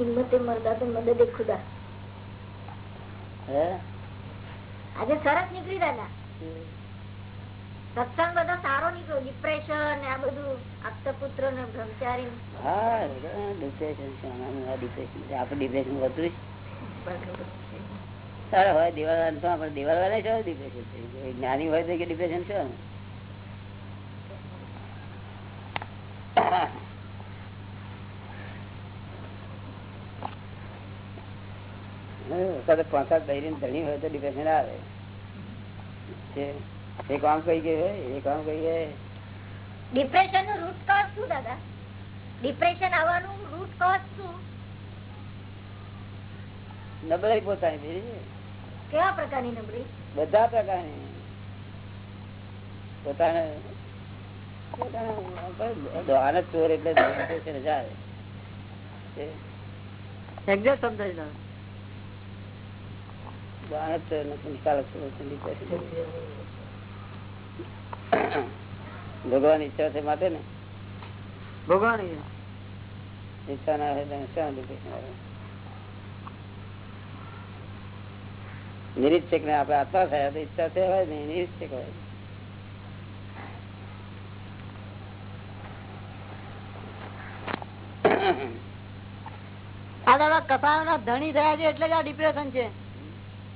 હિંમતે મરદા તો મદદે ખુદા. આજે સરસ નીકળી દાદા સત્સંગ બધો સારો નીકળ્યો. ડિપ્રેશન આ બધું આપતપુત્ર ને બ્રહ્મચારી હા ડિપ્રેશન છે. ડિપ્રેશન આપણે ડિપ્રેશન વધુ સારા હોય દિવાળ આપણે દિવાળ વાળા છો ડિપ્રેશન છે. જ્ઞાની હોય તો કે ડિપ્રેશન છે? વખતે પાંચ સાત બહેરી ધણી હોય તો ડિપ્રેશન આવે. છે એ કામ કઈ ગયું એ કામ કઈ ગયે ડિપ્રેશનનું રૂટ કોઝ શું દાદા? ડિપ્રેશન આવવાનું રૂટ કોઝ શું? નબળાઈ પોતાની કેવા પ્રકારની નબળી? બધા પ્રકારની. પોતાને પોતાને આનંદ ચોર એટલે ડિપ્રેશન જ આવે. સમજાય આનંદ ચોર નથી નિકાલક ચોર છે, depression. ભગવાન ઈચ્છા છે માટે ને ભગવાન ઈચ્છા ના હોય શા નિરીક્ષક ને આપડે આત્મા થયા તો ઈચ્છા છે હોય ને નિરીક્ષક હોય આ દાદા ના ધણી થયા છે એટલે જ આ ડિપ્રેશન છે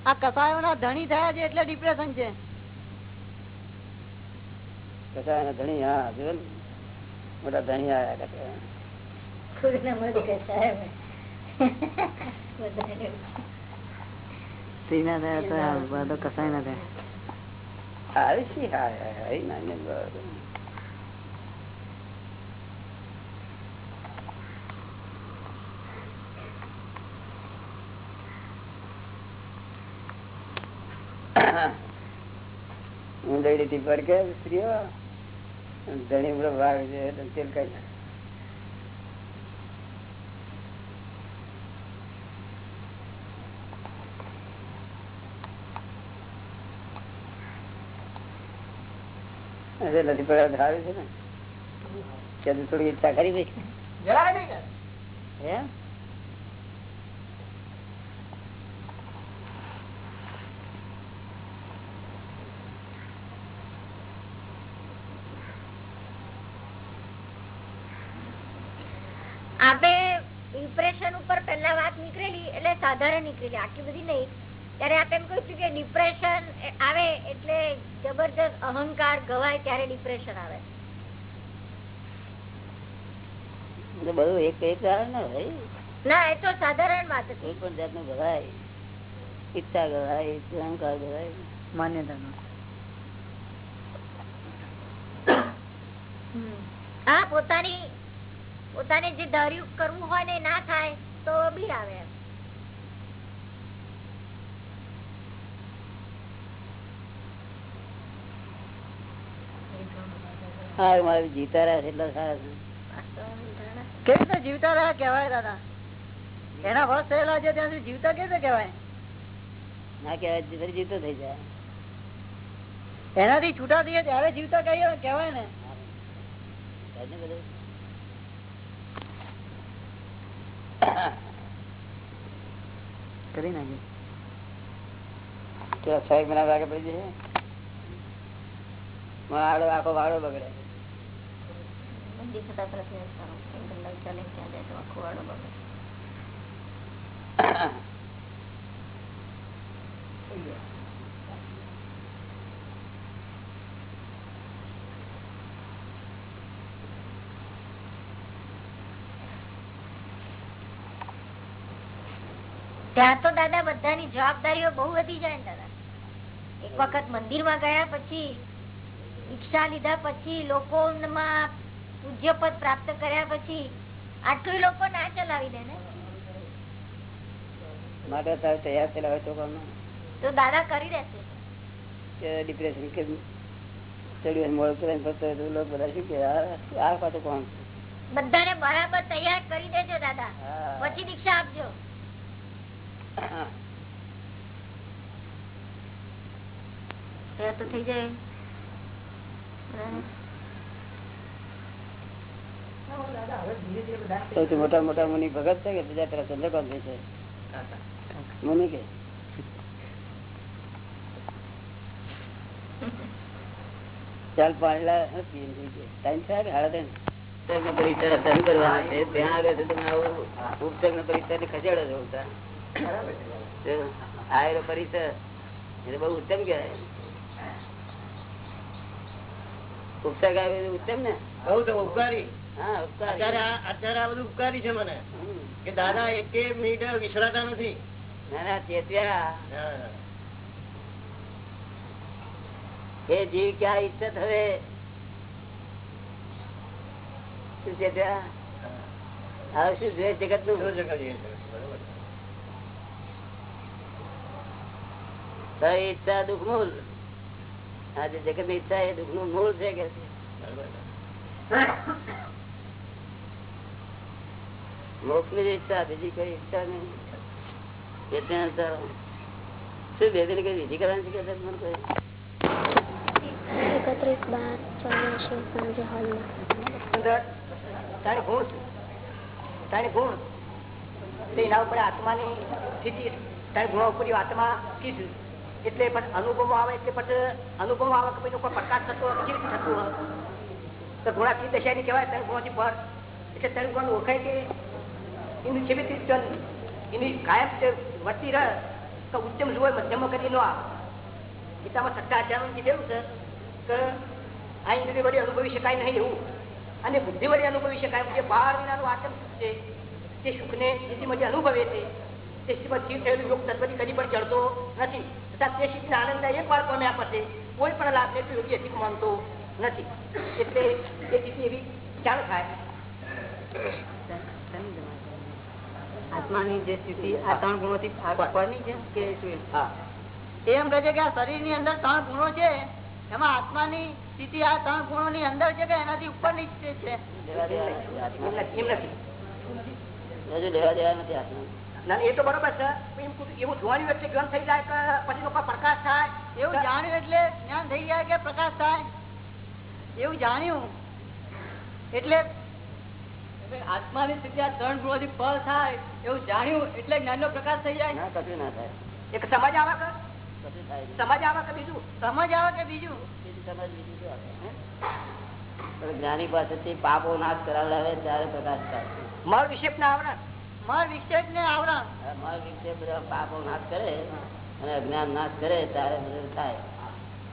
આ કસાયો ના ધણી થયા છે એટલે ડિપ્રેશન છે. કસાયો ધણી હા જો ને? મોટા ધણી આવ્યા કસાય ના થયા તો આ બધો કસાય ના થયા આવી શી હા હા હા ના ને બરાબર. ઊંધડી થી પર કે સ્ત્રીઓ? ધણી બધો ભાગ છે તેલ કઈ અરે નથી પડ્યા ધરાવે છે ને. ત્યાં થોડી ઈચ્છા કરી ભાઈ? એમ આપે ડિપ્રેશન ઉપર પહેલા વાત નીકળેલી નીકળી જાય આટલી બધી નહીં. ત્યારે આપ એમ કહ્યું કે ડિપ્રેશન આવે એટલે જબરજસ્ત અહંકાર ગવાય ત્યારે ડિપ્રેશન આવે. બધું એક એક કારણ ના ભાઈ ના એ તો સાધારણ વાત હતી. કોઈ પણ જાતનું ગવાય. ઈચ્છા ગવાય અહંકાર ગવાય. માન્યતા નો હા પોતાની પોતાને જે ધાર્યું કરવું હોય ને એ ના થાય તો બીર આવે એમ. હા મારે જીતા રહ્યા છે એટલા સારા કેવી રીતે જીવતા રહ્યા કેવાય દાદા? એના વર્ષ થયેલા છે ત્યાં સુધી જીવતા કેવી રીતે કેવાય ના કેવાય જીવતો થઈ જાય. એનાથી છૂટા થઈએ ત્યારે જીવતા કહીએ કેવાય ને. કરી નાખી એક મહિના વાગે પડી જશે. મારો આખો વાળો બગડે. મંદિર થતા તરત ને સારું. એક કલાક ચાલે ત્યાં જાય તો આખું વાળો બગડે. ત્યાં તો દાદા બધાની જવાબદારીઓ બહુ વધી જાય ને દાદા એક વખત મંદિરમાં ગયા પછી દીક્ષા લીધા પછી લોકોમાં પૂજ્ય પદ પ્રાપ્ત કર્યા પછી આટલું લોકો ના ચલાવી દે ને? માટે તારે તૈયાર ચલાવે છોકરાનો તો દાદા કરી દેશે. કે ડિપ્રેશન કે ચડ્યું મોડું કરીને ફરતો લોકો બધા શું કે આ પાછું કોણ? બધાને બરાબર તૈયાર કરી દેજો દાદા. પછી દીક્ષા આપજો. તૈયાર તો થઈ જાય. સૌથી મોટા મોટા મુનિ ભગત છે કે બીજા તરફ ચંદ્રકાંત છે? મુનિ કે? ચાલ પાણી ટાઈમ થાય કે હાડા ત્રણ પરીક્ષા ધન કરવાના છે. ત્યાં આગળ છે તમે આવું ઉપસર્ગ પરીક્ષા ને ખસેડો છો આયરો પરીક્ષા એટલે બહુ ઉત્તમ કહેવાય. ઉપસર્ગ આવે ઉત્તમ ને? બહુ તો ઉપકાર. અત્યારે આ બધું ઉપકારી છે મને. કે દાદા એક મિનિટ વિસરાતા નથી. ના ના ચેત્યા હા. જીવ ક્યાં ઈચ્છત હવે? શું ચેત્યા હવે શું જોઈએ જગતનું છે. ઈચ્છા દુઃખ મૂળ. આજે જગતની ઈચ્છા એ દુઃખનું મૂળ છે કે છે. મોક્ષની જ ઈચ્છા બીજી કઈ ઈચ્છા નહીં. એ ત્યાં તો શું બેદરી કઈ વિધિ કરવાની છે કે મને કોઈ? એકત્રીસ બાર ચોર્યાસી સાંજે હોલમાં. અંદર ગુણ ત્રણ ગુણ તો એના ઉપર આત્માની સ્થિતિ ત્રણ ગુણો ઉપર આત્મા કીધું એટલે પણ અનુભવ આવે એટલે પણ અનુભવ આવે કે ભાઈ કોઈ પ્રકાશ થતો હોય કેવી રીતે થતું હોય. તો ગુણાથી દશાની કહેવાય ત્રણ ગુણોથી પર. એટલે તારું ગુણ ઓળખાય કે એની જેવી રીતે એની કાયમ જે વર્તી રહે, તો ઉત્તમ જુઓ મધ્યમાં કરી ન આવે. ગીતામાં સટ્ટા આચાર્ય કીધેલું છે કે આ ઇન્દ્રિય વડે અનુભવી શકાય નહીં એવું. અને બુદ્ધિ વડે અનુભવી શકાય, જે બાર વિનાનું સુખ છે તે સુખને સ્થિતિ મજા અનુભવે છે, તે સ્થિતિમાં સ્થિર થયેલું યોગ તત્વથી કદી પણ ચડતો નથી. તથા તે સ્થિતિના આનંદ એક વાર પામ્યા પછી કોઈ પણ લાભને તો યોગી અધિક માનતો નથી. એટલે એ સ્થિતિ એવી ચાલુ થાય. આત્માની જે સ્થિતિ આ ત્રણ ગુણોથી પરની છે કે શું હા. એમ કહે છે કે આ શરીરની અંદર ત્રણ ગુણો છે. એમાં આત્માની સ્થિતિ આ ત્રણ ગુણો ની અંદર છે કે એનાથી ઉપરની છે? હજુ લેવા દેવા નથી. ના એ તો બરોબર છે. એવું જોવાનું એટલે જ્ઞાન થઈ જાય કે પછી લોકો પ્રકાશ થાય? એવું જાણ્યું એટલે જ્ઞાન થઈ જાય કે પ્રકાશ થાય? એવું જાણ્યું. એટલે આત્માની સ્થિતિ આ ત્રણ ગુણોથી પર થાય એવું જાણ્યું એટલે જ્ઞાન પ્રકાશ થઈ જાય? ના કશું ના થાય. એક સમજ આવે કે? કશું થાય નહીં. સમજ આવે કે બીજું? સમજ આવે કે બીજું? બીજું સમજ બીજું શું આવે, હે? પણ જ્ઞાની પાસેથી પાપો નાશ કરાવડાવે ત્યારે પ્રકાશ થાય. મળ વિક્ષેપ ના આવરણ. મળ વિક્ષેપ ને આવરણ મળ વિક્ષેપ પાપો નાશ કરે અને અજ્ઞાન નાશ કરે ત્યારે બધું થાય.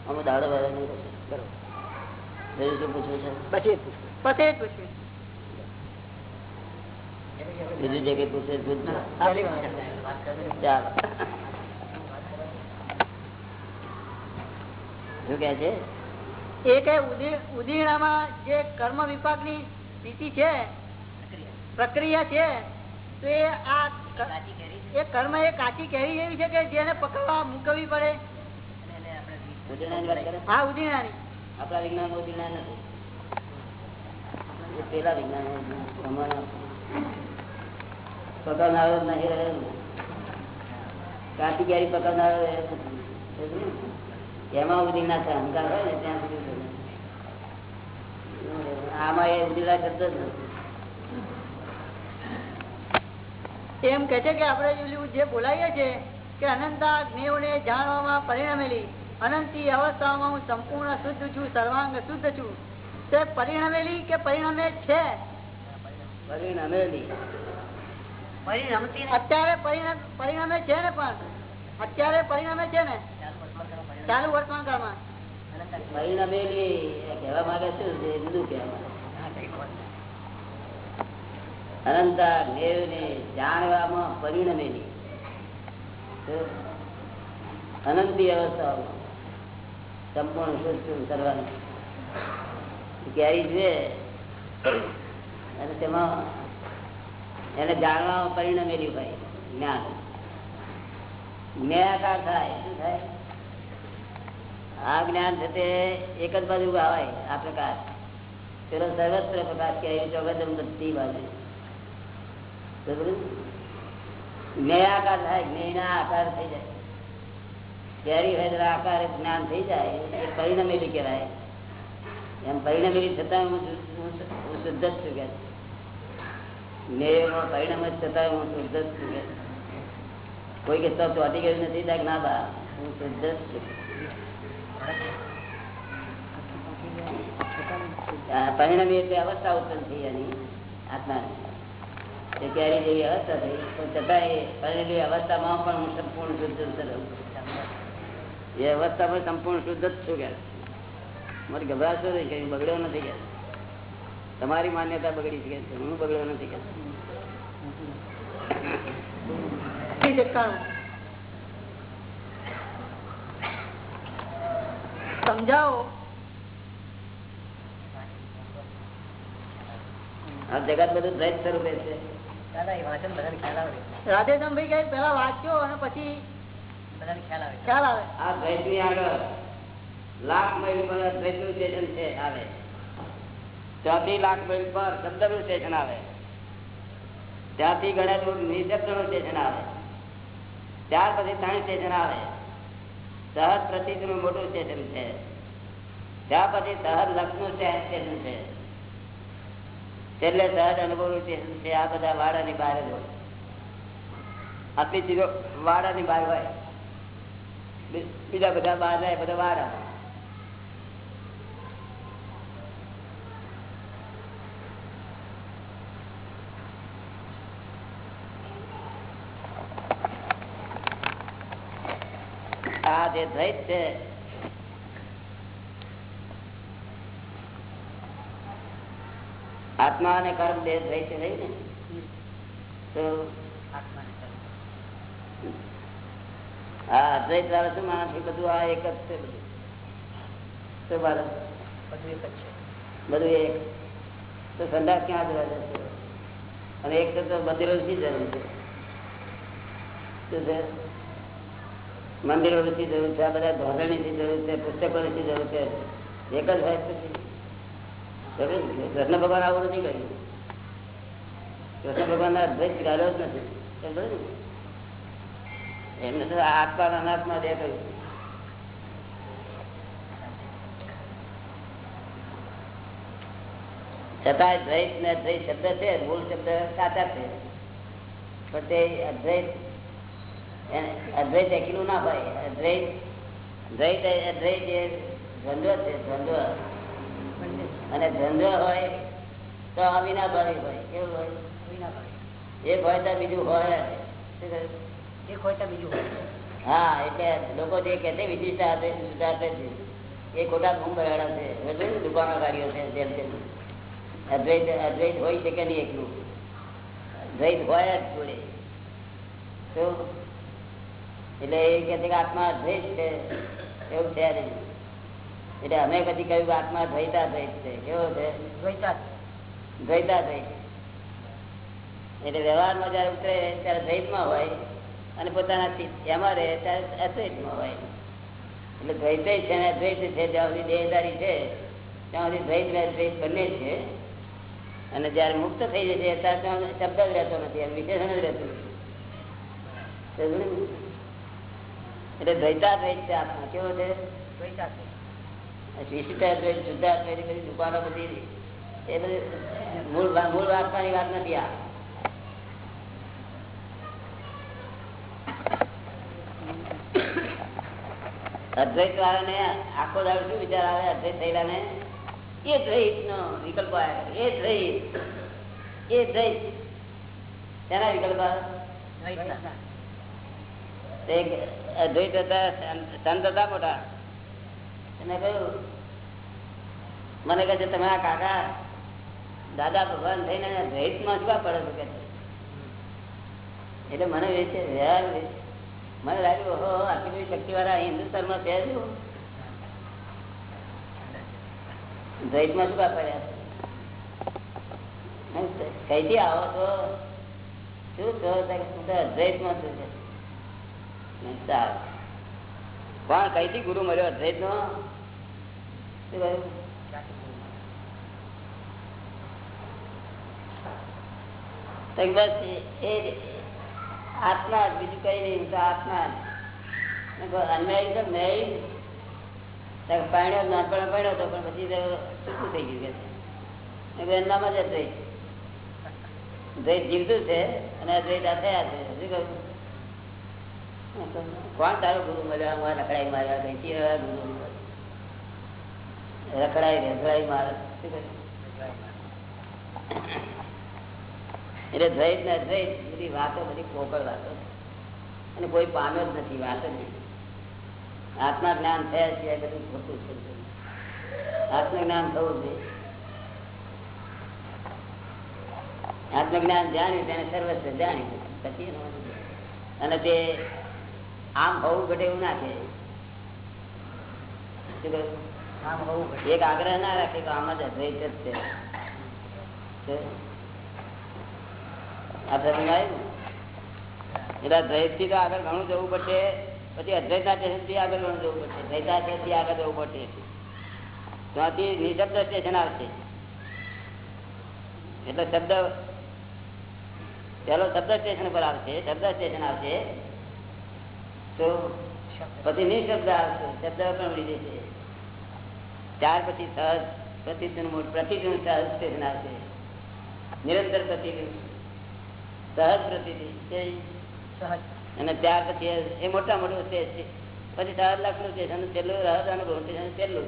અમે દાડો. બરોબર. પૂછવું છે? પછી પછી જ પૂછ્યું બીજું જે કઈ પૂછે પૂછજો ચાલો. શું કે છે? એ કે જે કર્મ વિપાકની સ્થિતિ છે પ્રક્રિયા. છે તો એ આ એ કર્મ એ કાચી કેરી એવી છે કે જેને પકડવા મૂકવી પડે? હા ઉદીરણાની આપણા વિજ્ઞાન ઉદીણા નથી. પેલા વિજ્ઞાન પકડનારો જ નહીં રહે ને. પકડનારો રહે એમાં ઉદી ના થાય અહંકાર હોય ને ત્યાં સુધી. આમાં એ શબ્દ જ નથી. એમ કે છે કે આપણે જે બોલાવીએ છીએ કે અનંતા જ્ઞેયને જાણવામાં પરિણમેલી અનંતી અવસ્થામાં હું સંપૂર્ણ શુદ્ધ છું સર્વાંગ શુદ્ધ છું. તે પરિણમેલી કે પરિણમે છે? પરિણમેલી. અત્યારે પરિણામે છે ને પણ? અત્યારે પરિણામે છે ને? ચાલુ વર્તમાન કાળમાં પરિણમેલી એ કહેવા માંગે છે જુદું કહેવા માંગે મેવ ને જાણવામાં પરિણમેલી અનંતી અવસ્થાઓમાં સંપૂર્ણ શુદ્ધ કરવાની. કરવાનું કેરી છે? અને તેમાં એને જાણવામાં પરિણમેલી હોય, જ્ઞાન. જ્ઞાકાર થાય, શું થાય? આ જ્ઞાન છે તે એક જ બાજુ આવે આ પ્રકાશ. પેલો સર્વત્ર પ્રકાશ કે ચોગદમ બધી બાજુ. બરોબર? જ્ઞેયાકાર થાય, જ્ઞેયના આકાર થઈ જાય. કેરી હોય ત્યારે આકાર, જ્ઞાન થઈ જાય, એ પરિણમેલી કહેવાય. એમ પરિણમેલી છતાં હું શુ- હું શુ- હું શુદ્ધ જ છું કે મેળમાં પરિણામ જ છતાં હું શુદ્ધ જ છું કોઈ કે તો ચોટી ગયું નથી ત્યાં ના બા, હું શુદ્ધ જ છું. પરિણામી એટલે અવસ્થા ઉત્પન્ન થઈ એની આત્માની. કેરી જેવી અવસ્થા થઈ, પણ છતાં પરિણેલી અવસ્થામાં પણ હું સંપૂર્ણ શુદ્ધ એ અવસ્થામાં સંપૂર્ણ શુદ્ધ જ છું કે. મારે ગભરાશો નહીં, કઈ બગડ્યો નથી કે. તમારી માન્યતા બગડી છે કે હું બગડ્યો નથી સમજાવો. આ જગત બધું દ્વૈત સ્વરૂપે છે. રાધેશ્યામભાઈ કહે પેલા વાંચ્યો અને પછી ખ્યાલ આવે. આ દ્વૈતની આગળ લાખ મહિલ પર દ્વૈતનું સ્ટેશન છે આવે. ત્યાંથી લાખ માઇલ પરનું સ્ટેશન આવે. ત્યાંથી ગણેલું નિશબ્દનું સ્ટેશન આવે. ત્યાર પછી ત્રણ સ્ટેશન આવે. સહજ પ્રતિકનું મોટું સ્ટેશન છે. ત્યાર પછી સહજ લક્ષનું સ્ટેશન છે. એટલે સહજ અનુભવ સ્ટેશન છે. આ બધા વાડાની બહાર જ હોય. આટલી ચીજો વાડાની બહાર હોય. બીજા બધા બહાર જાય, બધા વાડા આ જે દ્વૈત છે. આત્મા અને કર્મ બે દ્વૈત છે ને? તો હા અદ્વૈત વાળા શું માણસ બધું આ એક જ છે બધું. શું માણસ બધું એક. તો સંદાસ ક્યાં જવા જશે? અને એક તો મંદિરો શી જરૂર છે? શું છે? મંદિરો ની જરૂર છે, આ બધા ધોરણની શી જરૂર છે પુસ્તકોની જરૂર છે. એક જ હોય કૃષ્ણ ભગવાન આવું નથી કર્યું. કૃષ્ણ ભગવાન અદ્વૈત ગાળ્યો જ નથી. એમને તો આત્મા અનાત્મા દે કહ્યું છતાં દ્વૈત ને અદ્વૈત શબ્દ છે, મૂળ શબ્દ સાચા છે. પણ તે અદ્વૈત અદ્વૈત એકલું ના હોય. અદ્વૈત દ્વૈત એ અદ્વૈત એ ધંધો છે દ્વંદ્વ. અને ધંધો હોય તો અવિનાભાવી હોય. કેવું હોય? એક હોય તો બીજું હોય. શું બીજું હા એટલે લોકો જે કે છે વિશિષ્ટ છે. એ ખોટા ગુમ ભરાડા છે. સમજો દુકાનો ગાડીઓ છે તેમ તેમ. અદ્વૈત અદ્વૈત હોય છે કે નહીં એકલું? દ્વૈત હોય જ જોડે. તો એટલે એ કે છે કે આત્મા અદ્વૈત છે. એવું છે નહીં એટલે અમે પછી કહ્યું કે આત્મા દ્વૈતા દ્વૈત છે. કેવો છે? દ્વૈતા. દ્વૈત એટલે વ્યવહારમાં જયારે ઉતરે ત્યારે દ્વૈતમાં હોય અને પોતાના એમાં રહે ત્યારે અદ્વૈતમાં હોય. એટલે દ્વૈત છે ને અદ્વૈત છે જ્યાં સુધી દેહદારી છે ત્યાં સુધી દ્વૈત ને અદ્વૈત બંને છે. અને જયારે મુક્ત થઈ જશે ત્યારે ત્યાં શબ્દ જ રહેતો નથી વિશેષણ જ રહેતું નથી. સમજ્યું દ્વૈતા એટલે દ્વૈતાદ્વૈત છે આત્મા. કેવો છે? વિશિષ્ટ દ્વૈત જુદા દ્વૈત બધી દુકાનો બધી એ બધી મૂળ મૂળ આત્માની વાત નથી આ. અદ્વૈત વાળા ને આખો દાડો શું વિચાર આવે? અદ્વૈત થયેલા ને એ દ્વૈત નો વિકલ્પ આવે. એ દ્વૈત. એ દ્વૈત. તેના વિકલ્પ આવે? અદ્વૈત હતા સંત હતા મોટા એને કહ્યું, મને કહે છે, તમે આ કાકા, દાદા ભગવાન થઈને દ્વૈતમાં શું પડે છો છે? એટલે મને એ છે મને લાગ્યું હો આટલી બધી શક્તિ વાળા હિન્દુસ્તાનમાં છે શું દ્વૈતમાં શું પડ્યા છે? કઈથી આવો છો શું છો તો તો અદ્વૈતમાં છું કીધું સારું. કોણ કઈથી ગુરુ મળ્યો? અદ્વૈત નો બસ એ આત્મા બીજું કઈ નહીં તો આત્મા અન્યાયી તો મેં પાણ્યો નાનપણ પાણ્યો હતો પણ પછી સુખું થઈ ગયું કે? છે. મેં કીધું, એનામાં જ અદ્વૈત. દ્વૈત જીવતું છે અને અદ્વૈત આ થયા છે. શું કહ્યું? કોણ તારો ગુરુ મજા રખડાઈ માર્યા કઈ ગુરુ રખડાઈ રખડાઈ એટલે દ્વૈત ને અદ્વૈત બધી વાતો, બધી પોકળ વાતો. અને કોઈ પામ્યો જ નથી, વાત જ નથી. આત્મા જ્ઞાન થયા સિવાય બધું ખોટું છે. આત્મજ્ઞાન થવું જોઈએ. આત્મજ્ઞાન જાણ્યું, તેને સર્વસ્વ જાણ્યું. પછી. અને તે આમ હોવું ઘટે એવું ના કે આમ હોવું. એક આગ્રહ ના રાખે તો આમાં જ અદ્વૈત જ છે? એટલે અદ્વૈતથી તો આગળ ઘણું જવું પડશે. પછી અદ્વૈતા સ્ટેશનથી આગળ ઘણું જવું પડશે. દ્વૈતા સ્ટેશનથી આગળ જવું પડશે. ત્યાંથી નિશબ્દ સ્ટેશન આવશે. એટલે શબ્દ પેલો શબ્દ સ્ટેશન પર આવશે શબ્દ સ્ટેશન આવશે. તો પછી નિશબ્દ આવશે શબ્દ પણ ઉડી જશે ત્યાર પછી સહજ પ્રતિદિન પ્રતિદિન સહજ સ્ટેશન આવશે નિરંતર પ્રતિદિન સહજ પ્રતિદિન સહજ. અને ત્યાર પછી એ- મોટા મોટું સ્ટેજ છે. પછી સહજ લાખનું સ્ટેશન છેલ્લું રહદ અનુભવ સ્ટેશન છેલ્લું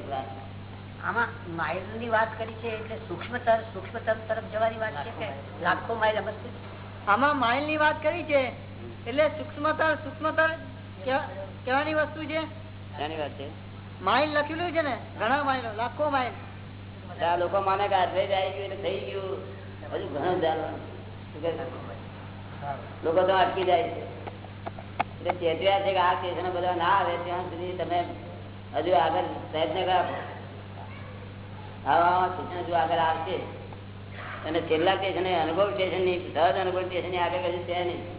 આમાં માઇલની વાત કરી છે એટલે સૂક્ષ્મતર સૂક્ષ્મતર તરફ જવાની વાત છે કે લાખો માઇલ. અવસ્થિત આમાં માઇલની વાત કરી છે એટલે સૂક્ષ્મતર સૂક્ષ્મતર કેવાની વસ્તુ છે? શાની વાત છે. માઇલ લખેલું છે ને ઘણા માઇલ લાખો માઇલ. લોકો માને કે આશ્રય આવી ગયું એટલે થઈ ગયું. હજુ ઘણું છે? લોકો તો અટકી જાય છે. એટલે ચેતવ્યા છે કે આ સ્ટેશન બધા ના આવે ત્યાં સુધી તમે હજુ આગળ પ્રયત્ન કરો આવા સ્ટેશન હજુ આગળ આવશે અને છેલ્લા સ્ટેશન અનુભવ સ્ટેશનની સહજ અનુભવ સ્ટેશનની આગળ કશું છે નહીં.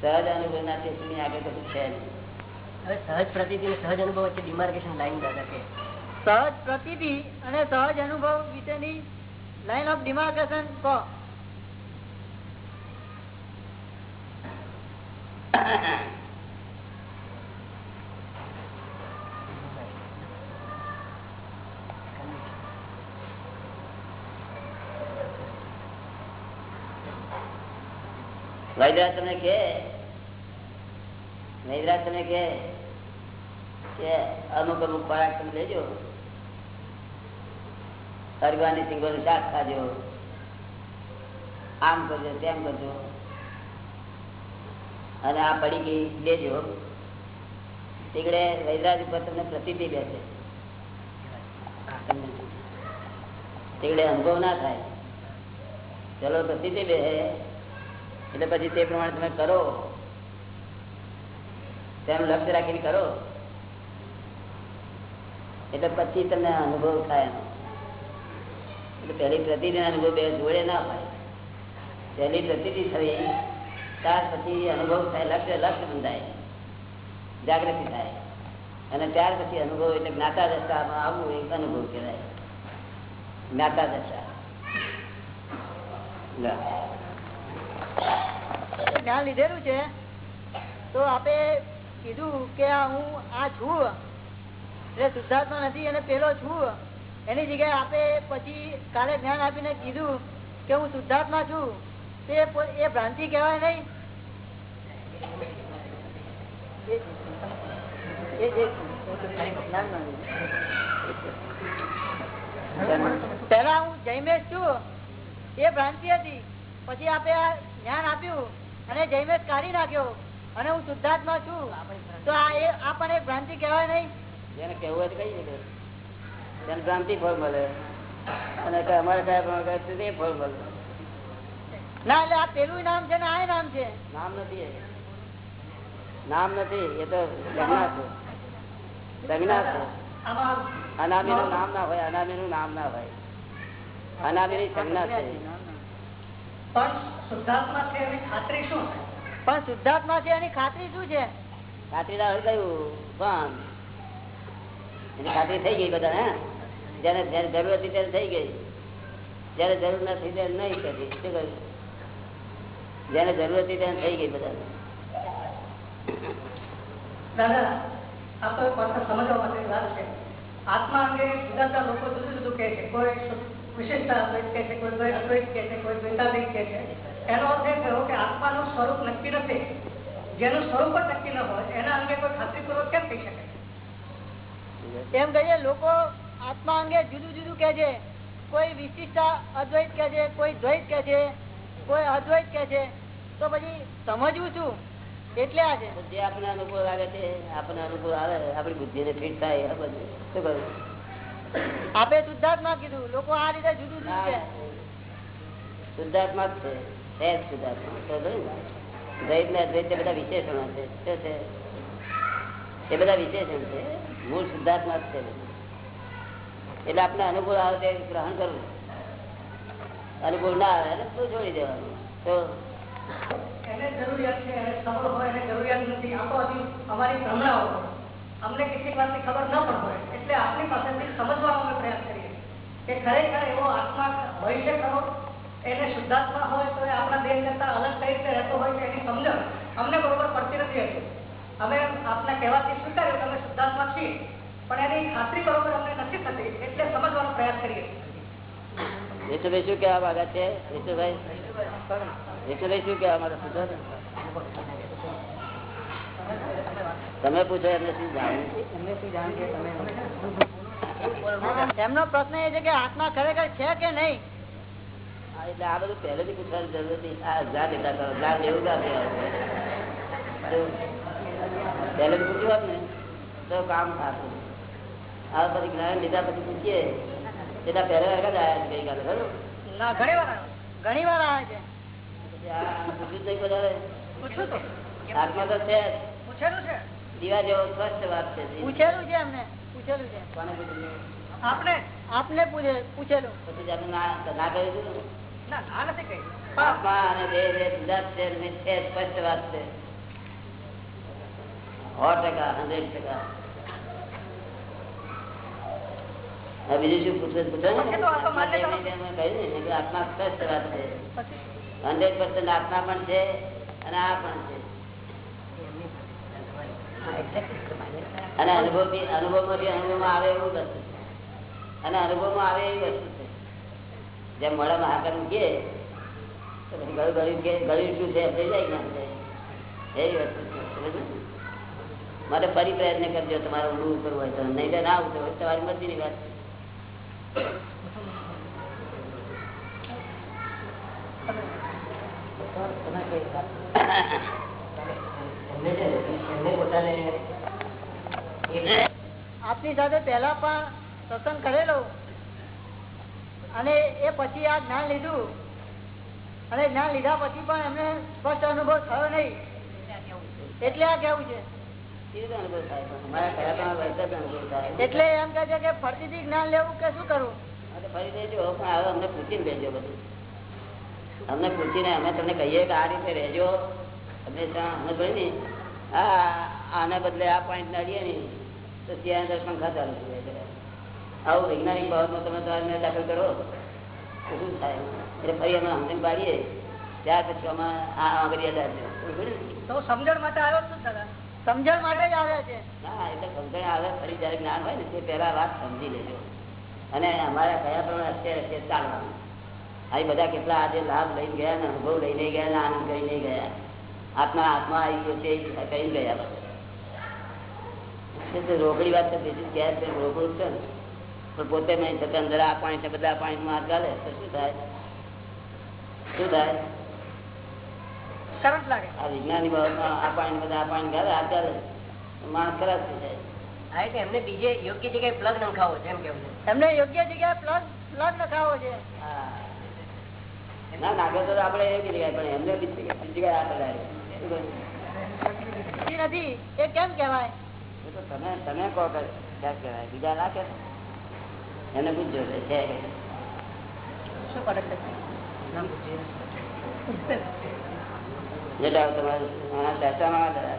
સહજ અનુભવ ના સ્ટેશનની આગળ કશું છે હવે સહજ પ્રતિદિન સહજ અનુભવ વચ્ચે ડિમાર્કેશન લાઈન દાદા કે. સહજ પ્રતિથી અને સહજ અનુભવ વિશેની લાઈન ઓફ ડિમાર્કેશન કહો. વૈદ્ય તમને કે? વૈદરાજ તમે કે અમુક અમુક ખોરાક તમે લેજો. સરગવાની સિંગોનું શાક ખાજો. આમ કરજો, તેમ કરજો. અને આ પડી ગઈ લેજો. તીકડે વૈદરાજ ઉપર તમને પ્રસિદ્ધિ બેસે. તીકડે અનુભવ ના થાય. ચલો પ્રસિદ્ધિ બેસે. એટલે પછી તે પ્રમાણે તમે કરો. તેનું લક્ષ્ય રાખીને કરો. એટલે પછી તમને અનુભવ થાય એટલે પહેલી પ્રતિદિન અનુભવ, બે જોડે ના હોય. પહેલી પ્રતિદિન થઈ ત્યાર પછી અનુભવ થાય, લક્ષ્ય લક્ષ્ય બંધાય. જાગૃતિ થાય. અને ત્યાર પછી અનુભવ એટલે જ્ઞાતા દશામાં આવવું એક અનુભવ કહેવાય. જ્ઞાતા દશા જ્ઞાન લીધેલું છે. તો આપે કીધું કે હું આ છું. એટલે શુદ્ધાત્મા નથી અને પેલો છું. એની જગ્યાએ આપે પછી કાલે જ્ઞાન આપીને કીધું કે હું શુદ્ધાત્મા છું. તે એ ભ્રાંતિ કહેવાય નહીં. પેલા હું જયમેશ છું. એ ભ્રાંતિ હતી. પછી આપે જ્ઞાન આપ્યું અને જયમેશ કાઢી નાખ્યો. અને હું શુદ્ધાત્મા છું. તો આ પણ એક ભ્રાંતિ કહેવાય નહીં. જેને કહેવું હોય કઈ શકે તેને ભ્રાંતિ ફળ મળે. અને અમારે કયા પ્રમાણે કહે છે ફળ મળે. ના એટલે આ પેલું નામ છે ને આ નામ છે. નામ નથી એ. નામ નથી એ તો સંજ્ઞા છે. સંજ્ઞા છે. અનામી નું નામ ના હોય અનામી નું નામ ના હોય. અનામી ની સંજ્ઞા છે. પણ શુદ્ધાત્મા છે એની ખાતરી શું પણ શુદ્ધાત્મા છે એની ખાતરી શું છે? ખાતરી હોય કયું? પણ એની ખાતરી થઈ ગઈ બધા હે? જયારે જયારે જરૂર હતી ત્યારે થઈ ગઈ. જયારે જરૂર નથી ત્યારે નહીં કરી. શું કહ્યું? જયારે જરૂર હતી ત્યારે થઈ ગઈ બધા દાદા આ તો સમજવા માટે વાત છે. આત્મા અંગે જુદા જુદા લોકો જુદું જુદું કહે છે. કોઈ વિશેષતા અદ્વૈત કહે છે કોઈ કોઈ અદ્વૈત કહે છે કોઈ દ્વૈતાદ્વૈત કહે છે. એનો અર્થ એ થયો કે આત્માનું સ્વરૂપ નક્કી નથી. જેનું સ્વરૂપ જ નક્કી ન હોય એના અંગે કોઈ ખાતરીપૂર્વક કેમ કહી શકે એમ કહીએ લોકો આત્મા અંગે જુદું જુદું કે છે. કોઈ વિશિષ્ટતા અદ્વૈત કે છે કોઈ દ્વૈત કે છે કોઈ અદ્વૈત કે છે. તો પછી સમજવું શું? એટલે આ છે. જે આપણે અનુકૂળ લાગે છે આપણને અનુકૂળ આવે આપણી બુદ્ધિ ને ફીટ થાય આ બધું. શું કહ્યું? આપે શુદ્ધાત્મા કીધું. લોકો આ રીતે જુદું જુદું છે શુદ્ધાત્મા જ છે. એ બધા વિશેષણ છે. મૂળ શુદ્ધાત્મા જ છે. એટલે આપણે અનુકૂળ આવે તે ગ્રહણ કરવું અનુકૂળ ના આવે એને શું છોડી દેવાનું. તો અમને કેટલીક વાત ખબર ન પણ હોય. એટલે આપની પાસેથી સમજવાનો પ્રયાસ કરીએ કે ખરેખર એવો આત્મા છે ખરો? એને શુદ્ધાત્મા હોય તો એ આપણા દેહ કરતા અલગ કઈ રીતે રહેતો હોય છે એની સમજણ અમને બરોબર પડતી નથી હતી અમે આપના કહેવાથી સ્વીકાર્યું કે અમે શુદ્ધાત્મા છીએ પણ એની ખાતરી બરોબર અમને નથી થતી એટલે સમજવાનો પ્રયાસ કરીએ વિષ્ણુભાઈ શું કહેવા માંગે છે? વિષ્ણુભાઈ વિષ્ણુભાઈ શું કહેવા માંગે પૂછો તમે પૂછો એમને શું જાણવું એમનો પ્રશ્ન એ છે કે આત્મા ખરેખર છે કે નહીં? એટલે આ બધું પહેલેથી પૂછવાની જરૂર નથી. આ જ્ઞાન લેતા કરો. જ્ઞાન લેવું પહેલેથી પૂછ્યું હોત ને તો કામ થતું. આ પછી જ્ઞાન લીધા પછી પૂછીએ. એટલા પહેલા વખત આવ્યા છે ગઈકાલે ખરું? ઘણી વાર ઘણી વાર આવે છે. પૂછ્યું નહીં વધારે પૂછ્યું તો. આત્મા તો છે પૂછેલું છે. દીવા જેવો સ્પષ્ટ વાત છે પૂછેલું છે એમને. પૂછેલું છે. કોને પૂછ્યું? આપને આપને પૂછે પૂછેલું. પછી ના કહ્યું બીજું શું? પૂછો આ આત્મા સ્પષ્ટ વાત છે. હંડ્રેડ પર્સન્ટ આત્મા પણ છે અને આ પણ છે. અને અનુભવ અનુભવમાંથી અનુભવમાં આવે એવું વસ્તુ અને અનુભવમાં આવે એવી વસ્તુ જેમ મોડામાં હાકર મૂકીએ ગળ્યું શું છે, થઈ જાય? એવી વસ્તુ માટે ફરી પ્રયત્ન કરજો, તમારે ઊંડું ઉતરવું હોય તો. નહીં ના ઉતરવું હોય તમારી મરજીની વાત. આપની સાથે પહેલા પણ સત્સંગ કરેલો. અને એ પછી આ જ્ઞાન લીધું. અને જ્ઞાન લીધા પછી પણ એમને સ્પષ્ટ અનુભવ થયો નહીં. એટલે આ કેવું છે? એટલે એમ કે છે કે ફરીથી જ્ઞાન લેવું કે શું કરવું? ફરી દેજો પણ હવે અમને પૂછીને રહેજો બધું. અમને પૂછીને અમે તમને કહીએ કે આ રીતે રહેજો. હંમેશા અમે ભાઈ ને આના બદલે આ પોઈન્ટ નડીએ ને તો ત્યાં દર્શન છે. આવું વૈજ્ઞાનિક બાબતમાં તમે તમારે દાખલ કરો. શું થાય? એટલે ફરી અમે સમજણ પાડીએ. ત્યાર પછી અમે આ આગળ તો સમજણ માટે આવ્યો છું દાદા? સમજણ માટે જ આવ્યા છે. ના એટલે સમજણ આવે ફરી જયારે જ્ઞાન હોય ને તે પહેલા વાત સમજી લેજો. અને અમારા કયા પ્રમાણે અત્યારે અત્યારે ચાલવાનું. આ બધા કેટલા આજે લાભ લઈને ગયા ને અનુભવ લઈને ગયા ને આનંદ કરીને ગયા. આત્મા આત્મા આવી ગયો તે કહીને ગયા બધા. રોકડી વાત તો બીજી ગેસ રોકડું છે ને. પણ પોતે નહીં છતાં અંદર આ પાણી છે બધા પાણી માર ગાલે તો શું થાય? શું થાય? કરંટ લાગે. આ વિજ્ઞાની બાબતમાં આ પાણી બધા આ પાણી ગાલે હાથ ગાલે માણસ ખરાબ થઈ જાય. એમને બીજે યોગ્ય જગ્યાએ પ્લગ નખાવો છે એમ કેવું એમને યોગ્ય જગ્યાએ પ્લગ પ્લગ નખાવો છે. ના નાખ્યો તો આપણે એ બી જગ્યાએ પણ એમને બીજી જગ્યાએ- બીજી જગ્યાએ હાથ અડાડ્યો. શું કહ્યું? એ નથી એ કેમ કેવાય તમે તમે કહો કે ક્યાં બીજા ના કે એને પૂછજો છે શું કરે છે?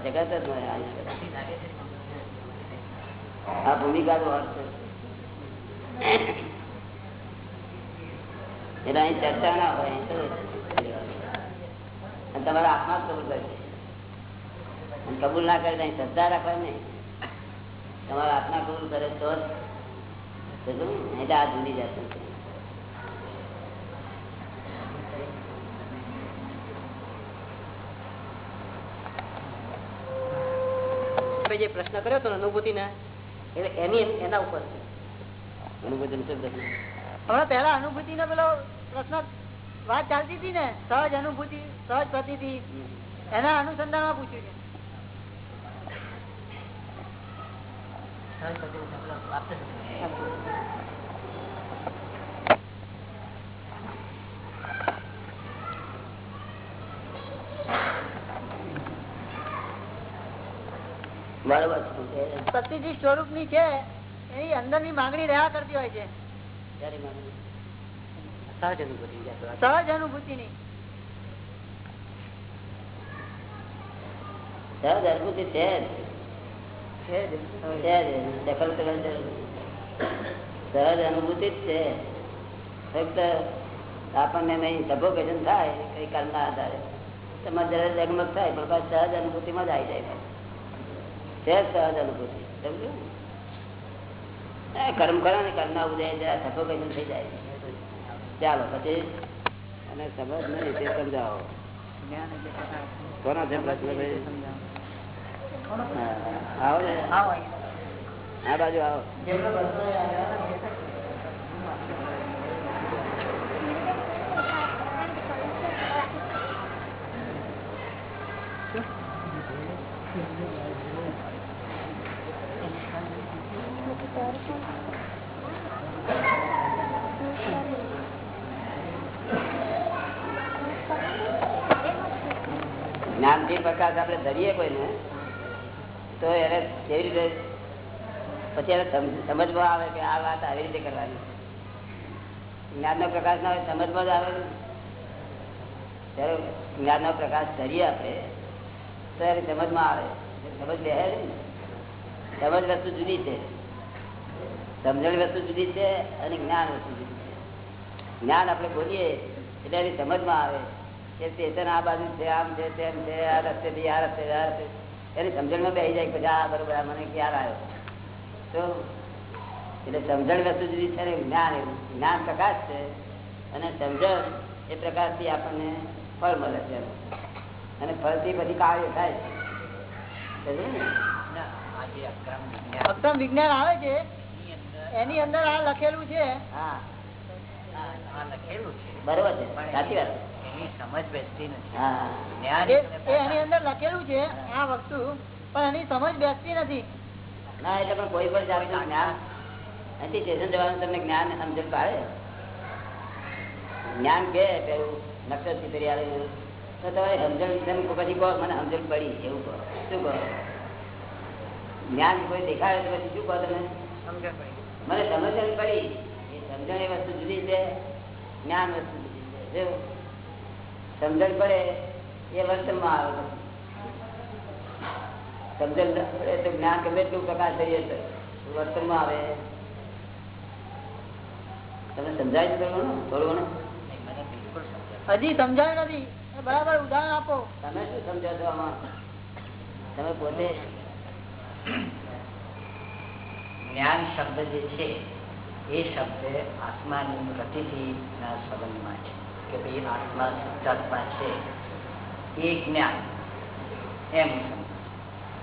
જગત જ. આ ભૂમિકા એટલે અહીં ચર્ચા ના હોય તમારા આત્મા કબૂલ કરે કબૂલ ના કરે તો અહીં શ્રદ્ધા રાખવાની તમારા આત્મા કબૂલ કરે તો જ? જે પ્રશ્ન કર્યો હતો અનુભૂતિ ના એટલે એની એના ઉપર છે. અનુભૂતિ હમણાં પેલા અનુભૂતિ નો પેલો પ્રશ્ન વાત ચાલતી હતી ને સહજ અનુભૂતિ સહજ પ્રતિ એના અનુસંધાનમાં પૂછ્યું છે. છે. સ્વરૂપની છે એની અંદરની માંગણી રહ્યા કરતી હોય છે. સહજ અનુભૂતિ અનુભૂતિ ની સહજ અનુભૂતિ છે. સહજ અનુભૂતિ જ છે. ફક્ત આપણને નહીં ભજન થાય કઈ કાલના આધારે. તમારે જરા જગમગ થાય પણ સહજ સહજ અનુભૂતિમાં જ આવી જાય. છે સહજ અનુભૂતિ. સમજ્યું? કર્મ કરો ને કર્મના ઉદય જરા કઈ થઈ જાય. ચાલો પછી અને સમજ નહીં તે સમજાવો. કોના છે પ્રશ્ન ભાઈ આવો ને. આ બાજુ આવો. જ્ઞાનથી પ્રકાશ આપણે ધરીએ કોઈને, તો એને કેવી રીતે, પછી એને સમજમાં આવે કે આ વાત આવી રીતે કરવાની. જ્ઞાનનો પ્રકાશ ના હોય સમજમાં જ આવે. ત્યારે જ્ઞાનનો પ્રકાશ ધરીએ આપણે, તો એને સમજમાં આવે. સમજ બે સમજ વસ્તુ જુદી છે. સમજણ વસ્તુ જુદી છે અને જ્ઞાન વસ્તુ જુદી છે. જ્ઞાન આપણે બોલીએ એટલે એની સમજમાં આવે કે ચેતન આ બાજુ છે આમ છે તેમ છે આ રસ્તે થી આ રસ્તે આ રસ્તે એની સમજણમાં બેસી જાય પછી આ બરોબર મને ખ્યાલ આવ્યો. તો એટલે સમજણ વસ્તુ જુદી છે ને જ્ઞાન જ્ઞાન પ્રકાશ છે અને સમજણ એ પ્રકાશથી આપણને ફળ મળે છે. અને ફળથી બધી કાર્ય થાય છે. ને? અક્રમ વિજ્ઞાન આવે છે. એની અંદર આ લખેલું છે. હા. લખેલું છે. બરોબર છે. સાચી વાત. સમજ બેસતી નથી. હા. જ્ઞાન એ એ એની અંદર લખેલું છે આ વસ્તુ પણ એની સમજ બેસતી નથી. ના એટલે પણ કોઈ પણ જાતનું જ્ઞાન અહીંથી સ્ટેશન જવાનું તમને જ્ઞાન સમજણ પાડે જ્ઞાન કે પેલું નક્ષત્ર ચિતરી આવે તો તમારે સમજણ પછી કહો મને સમજણ પડી એવું કહો. શું કહો? જ્ઞાન કોઈ દેખાડે તો પછી શું કહો તમે? સમજણ પડી. મને સમજણ પડી. એ સમજણ એ વસ્તુ જુદી છે જ્ઞાન વસ્તુ જુદી છે. સમજણ પડે એ વર્તનમાં આવે સમજણ પડે તો જ્ઞાન ગમે તેવું પ્રકાશ કરીએ તો વર્તનમાં આવે. તમે સમજાય છે થોડું ઘણું? હજી સમજાયું નથી. બરાબર ઉદાહરણ આપો. તમે શું સમજો છો આમાં? તમે પોતે જ્ઞાન શબ્દ જે છે એ શબ્દ આત્માની પ્રતિથિના સંબંધમાં છે. કે ભાઈ આત્મા શુદ્ધાત્મા છે. એ જ્ઞાન એમ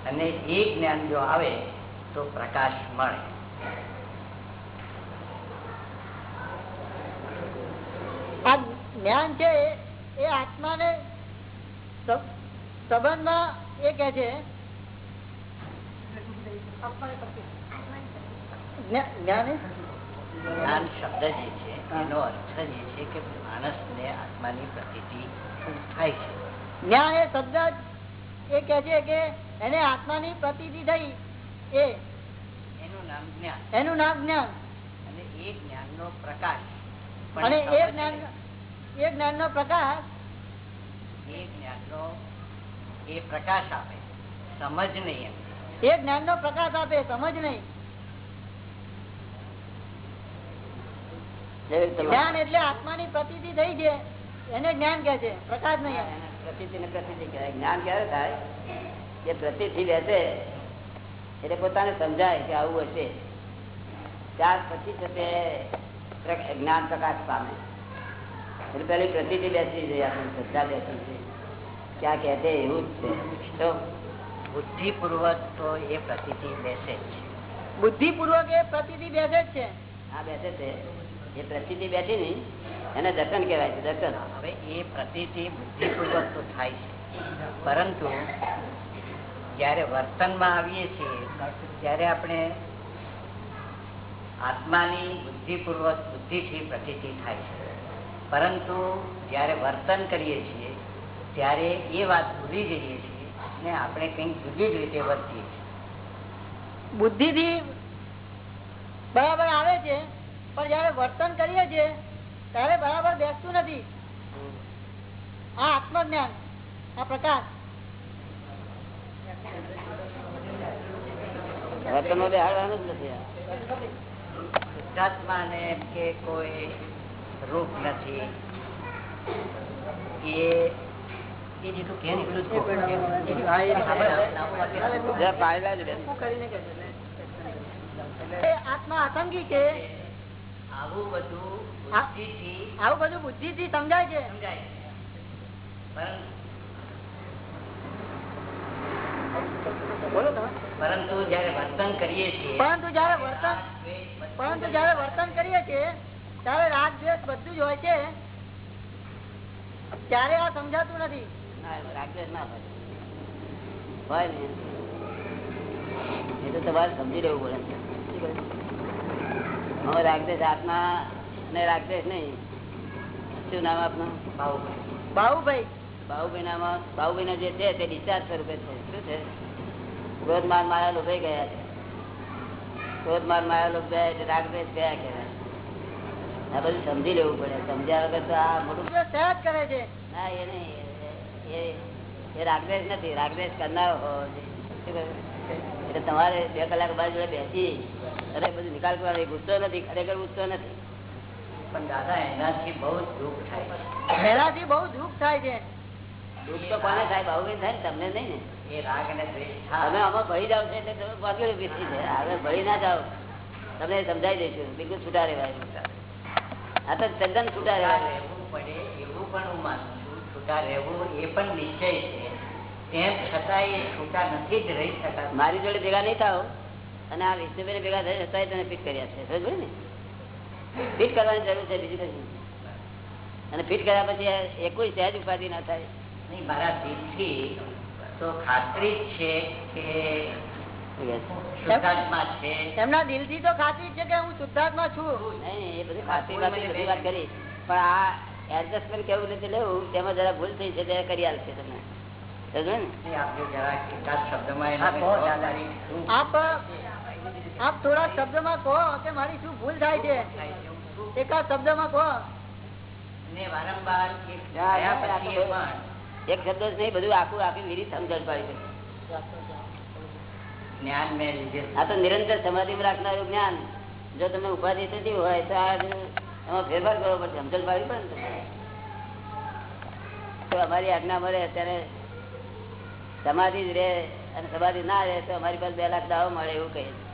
અને એ જ્ઞાન જો આવે તો પ્રકાશ મળે. આ જ્ઞાન છે એ- આત્માને સ- સંબંધમાં એ કે છે જ્ઞાન? જ્ઞાન શબ્દ જે છે એનો અર્થ જે છે કે માણસને આત્માની પ્રતિ થાય છે. જ્ઞાન એ શબ્દ એ કે છે કે એને આત્માની પ્રતિ થઈ. એ. એનું નામ જ્ઞાન. એનું નામ જ્ઞાન. અને એ જ્ઞાનનો પ્રકાશ અને એ જ્ઞાન એ એ જ્ઞાનનો પ્રકાશ એ જ્ઞાનનો એ પ્રકાશ આપે. સમજ નહીં એ જ્ઞાનનો પ્રકાશ આપે સમજ નહીં જેવી તમે- જ્ઞાન એટલે આત્માની પ્રતીતિ થઈ છે. એને જ્ઞાન કે છે. પ્રકાશ નહીં એને ને પ્રતીતિ કહેવાય. જ્ઞાન ક્યારે થાય? જે પ્રતિથી બેસે એટલે પોતાને સમજાય કે આવું હશે. ત્યાર પછી છે તે જ્ઞાન પ્રકાશ પામે. એટલે પેલી પ્રતીતિ બેસી જોઈએ આપણે શ્રદ્ધા બેસી જોઈએ. ક્યાં કહેતે એવું જ છે. તો બુદ્ધિપૂર્વક તો એ પ્રતિથી બેસે જ છે. બુદ્ધિપૂર્વક એ પ્રતિથી બેસે જ છે. આ બેસે છે. એ પ્રતિથી બેઠી ને એને દર્શન કહેવાય છે દર્શન. હવે એ પ્રતિથી બુદ્ધિપૂર્વક તો થાય છે. પરંતુ જ્યારે વર્તનમાં આવીએ છીએ ત્યારે આપણે આત્માની બુદ્ધિપૂર્વક બુદ્ધિથી પ્રતિથી થાય છે. પરંતુ જ્યારે વર્તન કરીએ છીએ ત્યારે એ વાત ભૂલી જઈએ છીએ ને આપણે કંઈક જુદી જ રીતે વર્તીએ છીએ. બુદ્ધિથી બરાબર આવે છે પણ જયારે વર્તન કરીએ છીએ ત્યારે બરાબર બેસતું નથી. આ આત્મજ્ઞાન આ પ્રકાશ. વર્તનમાં બેહાડવાનું જ નથી આ. કે કોઈ રૂપ નથી. આત્મા આતંકી છે. આવું બધું બુદ્ધિથી આવું બધું બુદ્ધિ થી સમજાય છે? સમજાય પરંતુ જયારે વર્તન કરીએ છીએ પરંતુ જયારે વર્તન પરંતુ જયારે વર્તન કરીએ છીએ ત્યારે રાગ દ્વેષ બધું જ હોય છે. ત્યારે આ સમજાતું નથી? એ તો તમારે સમજી લેવું પડે? હવે રાગદ્વેષ આત્મા ને રાગદ્વેષ નહીં. શું નામ આપનું. બાહુભાઈ. બાહુભાઈ નામાં બાહુભાઈ જે છે તે ડિસ્ચાર્જ સ્વરૂપે છે. શું છે? ક્રોધ માર માયા લોભાઈ ગયા છે. ક્રોધ માર માયા લોભ ગયા એટલે રાગદ્વેષ ગયા કહેવાય. આ બધું સમજી લેવું પડે. સમજ્યા વગર તો આ મોટું કરે છે. ના એ નહીં. એ એ રાગદ્વેષ નથી. રાગદેશ કરનાર હોવો જોઈએ. એટલે તમારે બે કલાક બાજુ બેસી. અને બધું નિકાલ કરવાનો ગુસ્સો નથી ખરેખર ગુસ્સો નથી. પણ દાદા એનાથી બહુ દુઃખ થાય છે. એનાથી બહુ દુઃખ થાય છે. દુઃખ તો કોને થાય? બાહુબેન થાય ને તમને નહીં ને? એ રાગ અને તમે આમાં ભળી જાવ એટલે તમે વાગેલું પીસી છે આગળ ભળી ના જાઓ. તમને સમજાવી દઈશું બિલકુલ છૂટા રહેવાય આ તો તદ્દન છૂટા છૂટા રહેવાય. રહેવું પડે એવું પણ હું માનું છું. છૂટા રહેવું એ પણ નિશ્ચય છે. તેમ છતાં એ છૂટા નથી જ રહી શકતા. મારી જોડે ભેગા નહીં થાવ અને આ વિષ્ણુભાઈ ભેગા થઈ છતાંય તને ફિટ કર્યા છે. સમજ ને? ફિટ કરવાની જરૂર છે બીજું કશું અને ફિટ કર્યા પછી એ કોઈ સહેજ ઉપાધિ ના થાય. નહીં મારા દિલથી તો ખાતરી છે કે એમના દિલથી તો ખાતરી છે કે હું શુદ્ધાત્મા છું. નહીં એ બધી ખાતરી બધી વાત કરી. પણ આ એડજસ્ટમેન્ટ કેવું રીતે લેવું તેમાં જરા ભૂલ થઈ છે ત્યારે કરી આલશે તમને. સમજો ને? જરા એકાદ શબ્દમાં એનો હા, કહો, જવાબદારી શું? આપ આપ થોડા શબ્દમાં કહો કે મારી શું ભૂલ થાય છે? એકાદ શબ્દ શબ્દમાં કહો. એક શબ્દ નહીં બધું આખું આખી વિધિ સમજણ પડી છે. જ્ઞાન મેં આ તો નિરંતર સમાધિ રાખનારું જ્ઞાન. જો તમે ઉપાધિ થતી હોય તો આ એમાં ફેરફાર કરવો પડશે. સમજણ પાડવી પડે ને તો અમારી આજ્ઞા મળે અત્યારે સમાધિ જ રહે અને સમાધિ ના રહે તો અમારી પાસે બે લાખ દાવો મળે એવું કહીએ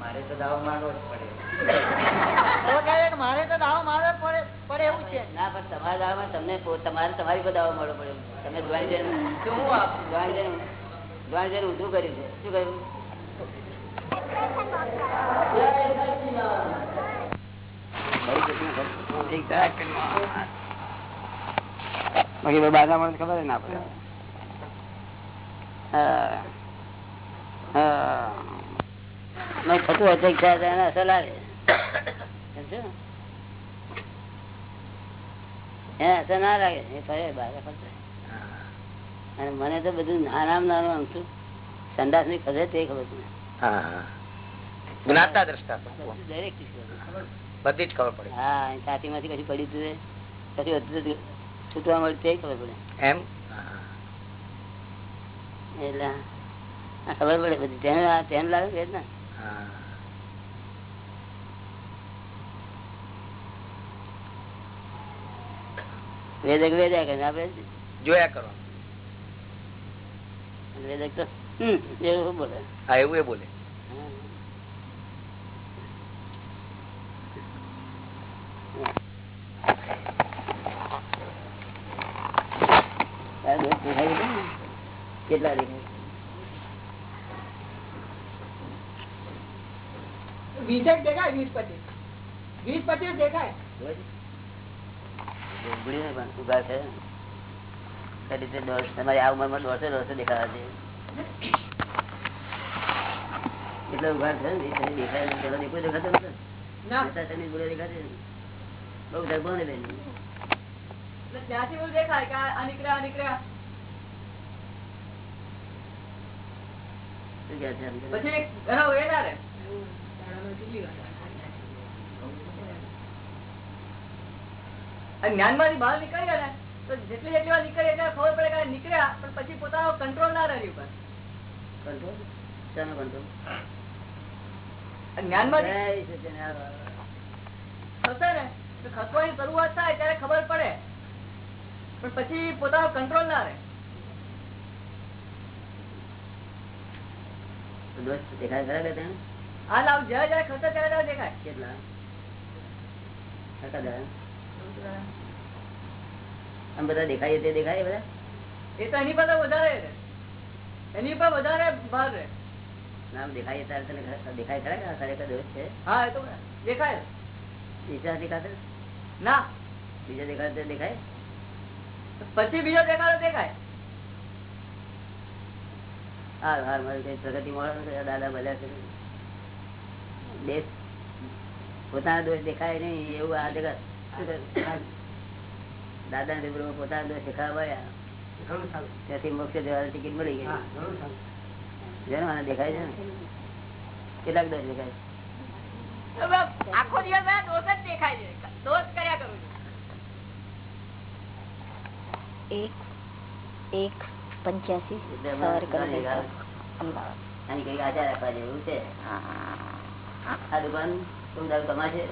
મારે તો દાવો મારવો જ પડે તો કહે છે કે મારે તો દાવો મારવો પડે પડે એવું છે ના પણ તમારા દાવામાં તમને તમારે તમારી પર દાવો મળવો પડે તમે દ્વાણી શું હું આપું? દ્વાણી જઈને ઊંધું કર્યું છે શું કહ્યું બાકી બહારના માણસ ખબર ના પડે હા. હા. થતું હોય તો એને અસર લાવે એને અસર ના લાગે એ ફરે બહાર અને મને તો બધું નાનામાં નાનું અમથું સંદાસની ખબર તે ખબર છે. જ્ઞાતા દ્રષ્ટા દરેક બધી જ ખબર પડે. હા છાતી માંથી કશું પડ્યું હતું કશું હતું છૂટવા મળ્યું તે ખબર પડે. એમ? એટલે ખબર પડે બધી. તેને તેને લાગે ને? વેદક વેદ્યા કે આપડે જોયા કરો વેદક તો એવું બોલે હા એવું એ બોલે કેટલા દેખાય વીસેક દેખાય વીસ પચીસ. વીસ પચીસ દેખાય ઊભા છે. કઈ રીતે દોઢ તમારી આ ઉંમરમાં દોઢસો દોઢસો દેખાવા છે એટલે ઊભા છે ને એ શરીર દેખાય. દેખાતો ને. બેન. ત્યાંથી એવું દેખાય કે આ નીકળ્યા આ નીકળ્યા? પછી ઘણો વેલા રે જ્ઞાનમાંથી બહાર નીકળ્યા ને તો જેટલી જેટલી વાર નીકળે એટલે ખબર પડે કે નીકળ્યા પણ પછી પોતાનો કંટ્રોલ ના રહ્યું ઉપર કંટ્રોલ? શાનો કંટ્રોલ? જ્ઞાનમાંથી ખસે ને તો ખસવાની શરૂઆત થાય ત્યારે ખબર પડે પણ પછી પોતાનો કંટ્રોલ ના રહે દોસ્ત દેખાય ખરા બે ત્રણ? આ લાવ જરા જરા ખસે ત્યારે દેખાય. કેટલા? આમ બધા દેખાય તે દેખાય બધા? એ તો એની પર વધારે એની પર વધારે ભાર રહે નામ દેખાય ત્યારે તને દેખાય ખરા કે ખરેખર દોષ છે? હા એ તો દેખાય બીજા દેખાતો ના. બીજા દેખાય દેખાય? પછી બીજો દેખાડો દેખાય. હાર હાર મારી કઈ પ્રગતિ મળે દાદા બધા છે. દેશ પોતાના દોષ દેખાય નહીં એવું આ જગત. દાદા ને રૂબરૂમાં પોતાના દોષ દેખાડવા ત્યાંથી મોક્ષ જવાની ટિકિટ મળી ગઈ. જેનો આને દેખાય છે ને? કેટલાક દોષ દેખાય આખો દિવસ દોષ જ દેખાય છે. દોષ કર્યા કરું એક એક પંચ્યાસી સવારે કરી. અમદાવાદ. કઈ કંઈક રાખવા જેવું છે. આ દુકાન કોઈ દારૂ કમાશે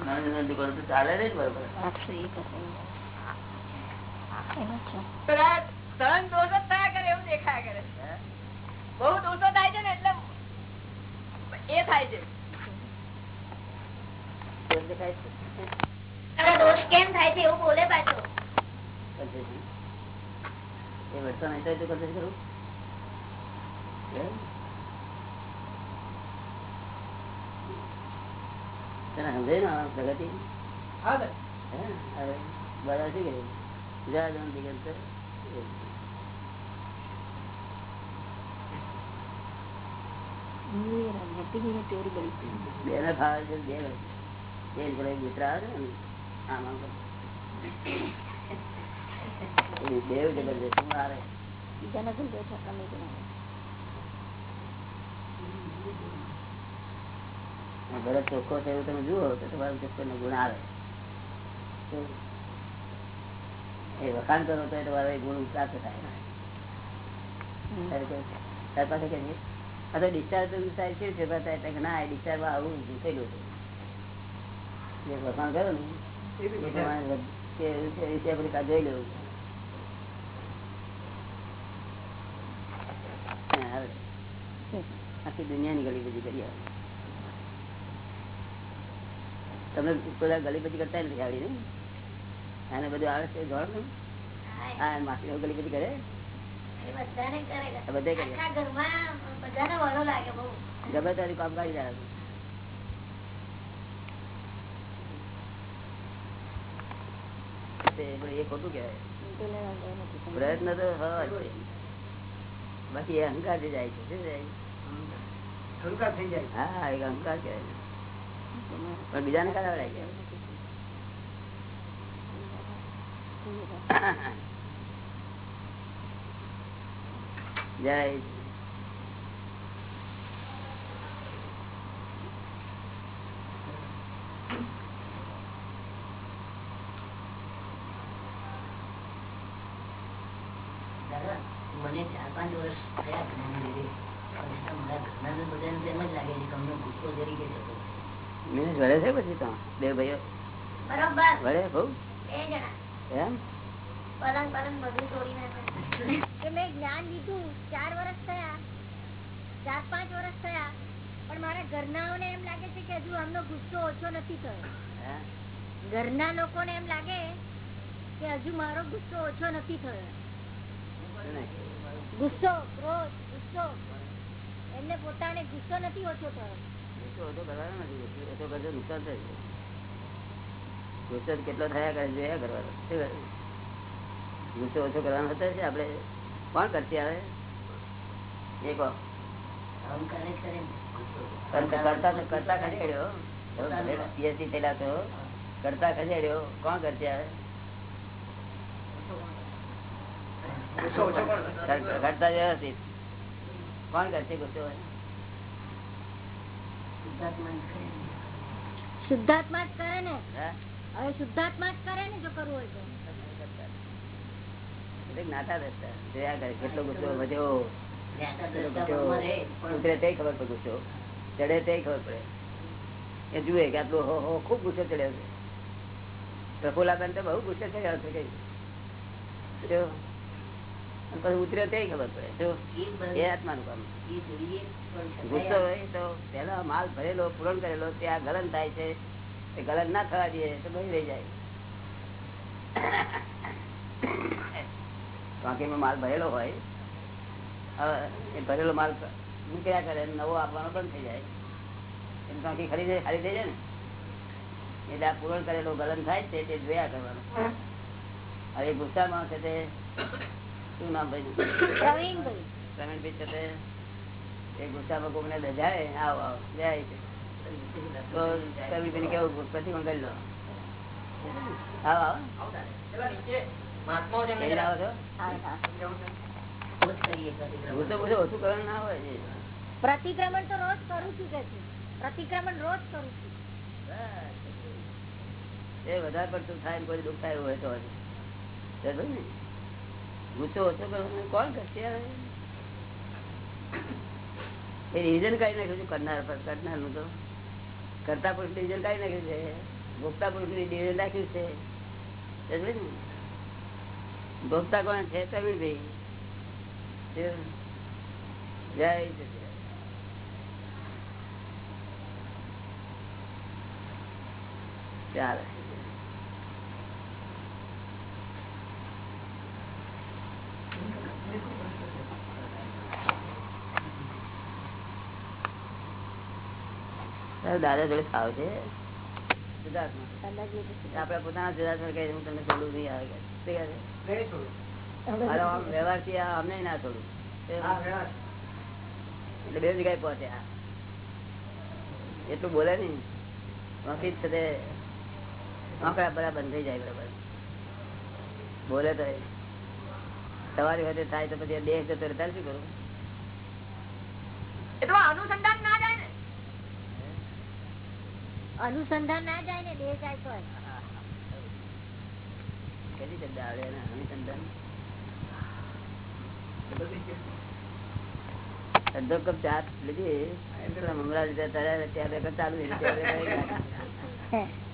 નાની નાની દુકાન તો ચાલે ને બરોબર આઠસો એક હશે એમાં છે દોષ થયા કરે એવું દેખાયા કરે. બહુ દોષો થાય છે ને એટલે એ થાય છે. દોષ કેમ થાય છે એવું બોલે પાછો. એ વર્ષો નહીં તો એ તો કદાચ ખરું? સમજાય ને પ્રગતિ હા સર હે? હવે બધા શું કહે જા દો દિગંત બેને ફાવે છે બે બે જોડે મિત્ર આવે છે ને આમ. એ જબરજસ્ત હું બીજાના છે આપણને જણાવે ભરત ચોખ્ખો છે એવું તમે જુઓ તો તમારો ચોખ્ખો નો ગુણ આવે. એ વખાણ કરો તો તમારો એ ગુણ પ્રાપ્ત થાય. પાસે કે આ તો ડિસ્ચાર્જ તો સાહેબ છે? બતાવે કે ના એ આવું થયેલું છે? જે વખાણ કરો ને એ પ્રમાણે જોઈ લેવું. આખી દુનિયાની નીકળી બધી કરી આવે તમે બધી કરતા નથી આવડી ને? આને બધું આવે છે જોડ ને હા માસી ગલી બધી કરે? એ કરે. બધે કામ જાય એ ખોટું કહેવાય. પ્રયત્ન તો બાકી એ અહંકાર જે જાય છે જાય? હા એક અહંકાર કહેવાય. પણ બીજાને કરાવડાય જાય જય મને ચાર પાંચ વર્ષ થયા જ્ઞાન લીધે પણ મારા ઘરના બધાને તેમ જ લાગે છે કે અમને ગુસ્સો તરીકે થતો મિનિટ વળે છે પછી તો? બે ભાઈઓ? વળે બહુ? એમ? પલંગ પલંગ બધું તોડી નાખે કે મેં જ્ઞાન લીધું ચાર વર્ષ થયા. ચાર પાંચ વર્ષ થયા. પણ મારા ઘરનાઓને એમ લાગે છે કે હજુ આમનો ગુસ્સો ઓછો નથી થયો. હે? ઘરના લોકોને એમ લાગે કે હજુ મારો ગુસ્સો ઓછો નથી થયો. ગુસ્સો ક્રોધ ગુસ્સો. એમને પોતાને ગુસ્સો નથી ઓછો થયો. ગુસ્સો ઓછો કરવાનો નથી ગુસ્સો કરજો નુકસાન થાય છે. ગુસ્સો કેટલો થયા કરે જોયા કરવાનો. ગુસ્સો ઓછો કરવાનો હતો છે આપણે? કોણ કરતી આવે એ કહો. કરતા કરતા કરતા ખસેડ્યો. થયેલા તો કરતા ખસેડ્યો. કોણ કરતી આવે કર- કરતા વ્યવસ્થિત. કોણ કરશે ગુસ્સો શુદ્ધાત્મા જ કરે ને. હવે શુદ્ધાત્મા જ કરે ને જો કરવું હોય તો? એટલે જ્ઞાતા જોયા કરે કેટલો ગુસ્સો વધ્યો. ઉતરે તે ખબર પડે ગુસ્સો. ચડે તે ખબર પડે. એ જુએ કે આટલો હો હો ખૂબ ગુસ્સો ચડ્યો છે. પ્રફુલ્લાબેન તો બહુ ગુસ્સો ચડ્યો છે કઈ. પછી ઉતરે તે ખબર પડે. એ આત્માનું કામ. ગુસ્સો હોય તો પેલા માલ ભરેલો, પૂરણ કરેલો, ત્યાં ગલન થાય છે. ગલન ના થવા દે તો બળી રહી જાય. ટાંકીમાં માલ ભરેલો હોય. એ ભરેલો માલ મૂક્યા કરે, નવો આપવાનો બંધ થઈ જાય. એમ કાંકી ખરીદે ખાલી થઈ જાય ને. એટલે આ પૂરણ કરેલો ગલન થાય છે, તે જોયા કરવાનું. હવે ગુસ્સામાં છે તે શું નામ ભાઈ. પ્રવીણભાઈ પ્રવીણભાઈ છે એ ગુસ્સામાં કોકને દજાય આવો આવો. જાય તો પ્રવીણભાઈ કેવું પ્રતિકોણ કરી લો. આવો આવો. લઈને આવો છો. હા હા. ગુસ્સો ગુસ્સો ઓછું કરવાનું ના હોય પ્રતિક્રમણ તો રોજ કરું છું કે પ્રતિક્રમણ રોજ કરું છું. એ વધારે પડતું થાય કોઈ દુઃખ થાય એવું હોય તો ને? ગુસ્સો ઓછો કરવાનો કોણ કરશે એ રિવિઝન કાઢી નાખ્યું છે કરનાર પર કરનારનું તો. કરતા પુરુષ ડિવિઝન કાઢી નાખ્યું છે. ભોગતા પુરુષ ડિવિઝન રાખ્યું છે? ભોગતા કોણ છે? પ્રવીણભાઈ. જય ચાલે તારા દાદા જોડે ખાવ છે? આપડે પોતાના કહે હું તમને છોડું નહીં આવે વ્યવહાર આ અમને ના છોડું એટલે બે જગ્યાએ પહોંચ્યા. એટલું બોલે નઈ બાકી જ છે તે. આંકડા બરાબર બંધ થઈ જાય બરાબર. બોલે તો સવારી વખતે થાય તો પછી દેહ જતો રહે શું કરું અનુસંધાન ને અનુસંધાન ના જાય ને બે જાય તો કદી શબ્દ આવડે અનુસંધાન? અડધો કપ ચા લીધી. મમરા લીધા ત્યારે ત્યાં ચાલુ. ત્યારે